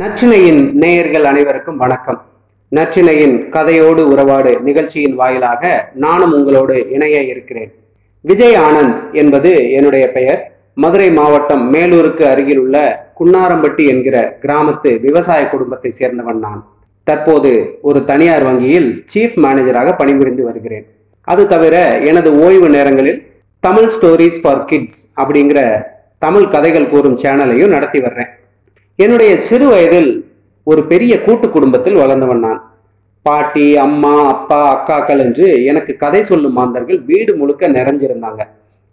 நற்றினையின் நேயர்கள் அனைவருக்கும் வணக்கம். நற்றினையின் கதையோடு உறவாடு நிகழ்ச்சியின் வாயிலாக நானும் உங்களோடு இணைய இருக்கிறேன். விஜய் ஆனந்த் என்பது என்னுடைய பெயர். மதுரை மாவட்டம் மேலூருக்கு அருகில் உள்ள குன்னாரம்பட்டி என்கிற கிராமத்து விவசாய குடும்பத்தை சேர்ந்தவன் நான். தற்போது ஒரு தனியார் வங்கியில் சீஃப் மேனேஜராக பணிபுரிந்து வருகிறேன். அது தவிர எனது ஓய்வு நேரங்களில் தமிழ் ஸ்டோரிஸ் ஃபார் கிட்ஸ் அப்படிங்கிற தமிழ் கதைகள் கூறும் சேனலையும் நடத்தி வர்றேன். என்னுடைய சிறு வயதில் ஒரு பெரிய கூட்டு குடும்பத்தில் வளர்ந்தவன் நான். பாட்டி அம்மா அப்பா அக்காக்கள் என்று எனக்கு கதை சொல்லும் மாந்தர்கள் வீடு முழுக்க நிறைஞ்சிருந்தாங்க.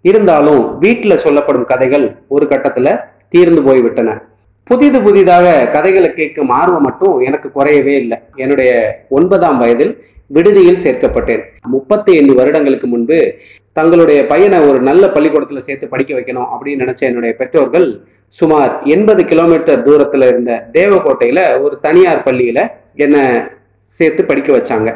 இருந்தாலும் வீட்டில் சொல்லப்படும் கதைகள் ஒரு கட்டத்தில் தீர்ந்து போய்விட்டன. புதிது புதிதாக கதைகளை கேட்கும் ஆர்வம் மட்டும் எனக்கு குறையவே இல்லை. என்னுடைய ஒன்பதாம் வயதில் விடுதியில் சேர்க்கப்பட்டேன். முப்பத்தி ஐந்து வருடங்களுக்கு முன்பு தங்களுடைய பையனை ஒரு நல்ல பள்ளிக்கூடத்தில் சேர்த்து படிக்க வைக்கணும் அப்படின்னு நினைச்ச என்னுடைய பெற்றோர்கள் சுமார் எண்பது கிலோமீட்டர் தூரத்துல இருந்த தேவகோட்டையில ஒரு தனியார் பள்ளியில என்ன சேர்த்து படிக்க வச்சாங்க.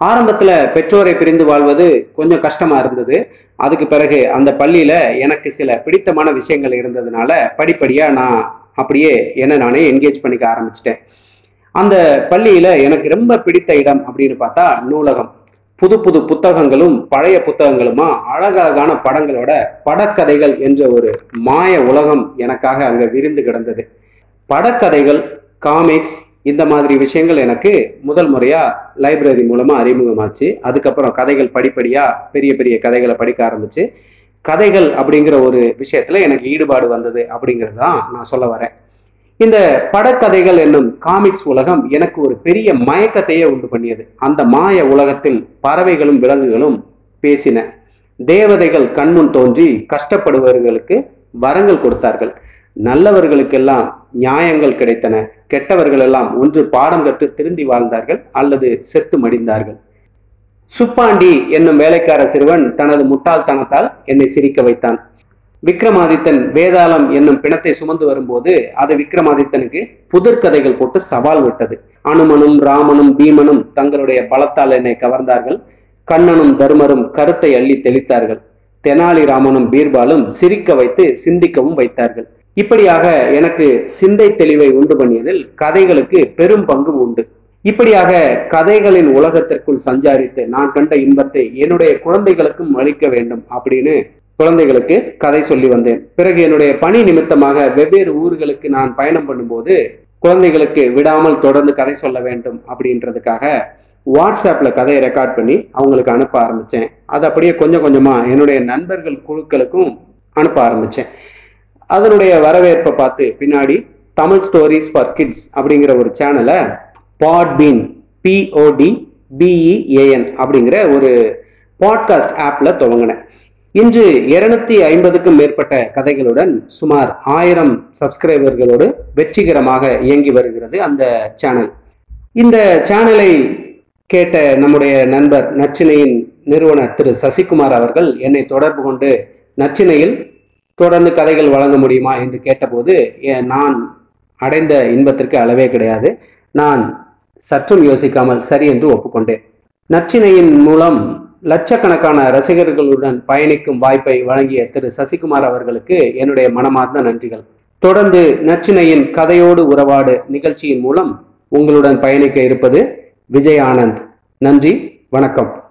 ஆரம்பத்துல பெற்றோரை பிரிந்து வாழ்வது கொஞ்சம் கஷ்டமா இருந்தது. அதுக்கு பிறகு அந்த பள்ளியில எனக்கு சில பிடித்தமான விஷயங்கள் இருந்ததுனால படிப்படியா நான் அப்படியே என்ன நானே என்கேஜ் பண்ணிக்க ஆரம்பிச்சிட்டேன். அந்த பள்ளியில எனக்கு ரொம்ப பிடித்த இடம் அப்படின்னு பார்த்தா நூலகம். புது புது புத்தகங்களும் பழைய புத்தகங்களுமா அழகழகான படங்களோட படக்கதைகள் என்ற ஒரு மாய உலகம் எனக்காக அங்க விரிந்து கிடந்தது. படக்கதைகள் காமிக்ஸ் இந்த மாதிரி விஷயங்கள் எனக்கு முதல் முறையா லைப்ரரி மூலமா அறிமுகமாச்சு. அதுக்கப்புறம் கதைகள் படிப்படியா பெரிய பெரிய கதைகளை படிக்க ஆரம்பிச்சு கதைகள் அப்படிங்கிற ஒரு விஷயத்துல எனக்கு ஈடுபாடு வந்தது அப்படிங்கிறது தான் நான் சொல்ல வரேன். இந்த படக்கதைகள் என்னும் காமிக்ஸ் உலகம் எனக்கு ஒரு பெரிய மயக்கத்தையே உண்டு பண்ணியது. அந்த மாய உலகத்தில் பறவைகளும் விலங்குகளும் பேசின. தேவதைகள் கண்முன் தோன்றி கஷ்டப்படுபவர்களுக்கு வரங்கள் கொடுத்தார்கள். நல்லவர்களுக்கெல்லாம் நியாயங்கள் கிடைத்தன. கெட்டவர்கள் எல்லாம் ஒன்று பாடம் கற்று திருந்தி வாழ்ந்தார்கள் அல்லது செத்து மடிந்தார்கள். சுப்பாண்டி என்னும் வேலைக்கார சிறுவன் தனது முட்டாள்தனத்தால் என்னை சிரிக்க வைத்தான். விக்ரமாதித்தன் வேதாளம் என்னும் பிணத்தை சுமந்து வரும்போது அது விக்ரமாதித்தனுக்கு புதிர்கதைகள் போட்டு சவால் விட்டது. அனுமனும் ராமனும் பீமனும் தங்களுடைய பலத்தால் என்னை கவர்ந்தார்கள். கண்ணனும் தர்மரும் கருத்தை அள்ளி தெளித்தார்கள். தெனாலிராமனும் பீர்பாலும் சிரிக்க வைத்து சிந்திக்கவும் வைத்தார்கள். இப்படியாக எனக்கு சிந்தை தெளிவை உண்டு பண்ணியதில் கதைகளுக்கு பெரும் பங்கு உண்டு. இப்படியாக கதைகளின் உலகத்திற்குள் சஞ்சாரித்து நான் கண்ட இன்பத்தை என்னுடைய குழந்தைகளுக்கும் அளிக்க வேண்டும் அப்படின்னு குழந்தைகளுக்கு கதை சொல்லி வந்தேன். பிறகு என்னுடைய பணி நிமித்தமாக வெவ்வேறு ஊர்களுக்கு நான் பயணம் பண்ணும்போது குழந்தைகளுக்கு விடாமல் தொடர்ந்து கதை சொல்ல வேண்டும் அப்படின்றதுக்காக வாட்ஸ்அப்ல கதையை ரெக்கார்ட் பண்ணி அவங்களுக்கு அனுப்ப ஆரம்பிச்சேன். அது அப்படியே கொஞ்சம் கொஞ்சமா என்னுடைய நண்பர்கள் குழுக்களுக்கும் அனுப்ப ஆரம்பிச்சேன். அதனுடைய வரவேற்பை பார்த்து பின்னாடி தமிழ் ஸ்டோரிஸ் ஃபார் கிட்ஸ் அப்படிங்கிற ஒரு சேனலை பாட்பீன் பிஓடி பிஇஏஎன் அப்படிங்கிற ஒரு பாட்காஸ்ட் ஆப்பில் துவங்கினேன். இன்று இருநூத்தி ஐம்பதுக்கும் மேற்பட்ட கதைகளுடன் சுமார் ஆயிரம் சப்ஸ்கிரைபர்களோடு வெற்றிகரமாக இயங்கி வருகிறது அந்த சேனல் இந்த சேனலை கேட்ட நம்முடைய நண்பர் நச்சினையின் நிறுவனர் திரு சசிகுமார் அவர்கள் என்னை தொடர்பு கொண்டு நச்சினையில் தொடர்ந்து கதைகள் வழங்க முடியுமா என்று கேட்டபோது நான் அடைந்த இன்பத்திற்கு அளவே கிடையாது. நான் சற்றும் யோசிக்காமல் சரி என்று ஒப்புக்கொண்டேன். நச்சினையின் மூலம் லட்சக்கணக்கான ரசிகர்களுடன் பயணிக்கும் வாய்ப்பை வழங்கிய திரு. சசிகுமார் அவர்களுக்கு என்னுடைய மனமார்ந்த நன்றிகள். தொடர்ந்து நச்சினையின் கதையோடு உறவாடு நிகழ்ச்சியின் மூலம் உங்களுடன் பயணிக்க இருப்பது விஜய் ஆனந்த் நன்றி வணக்கம்.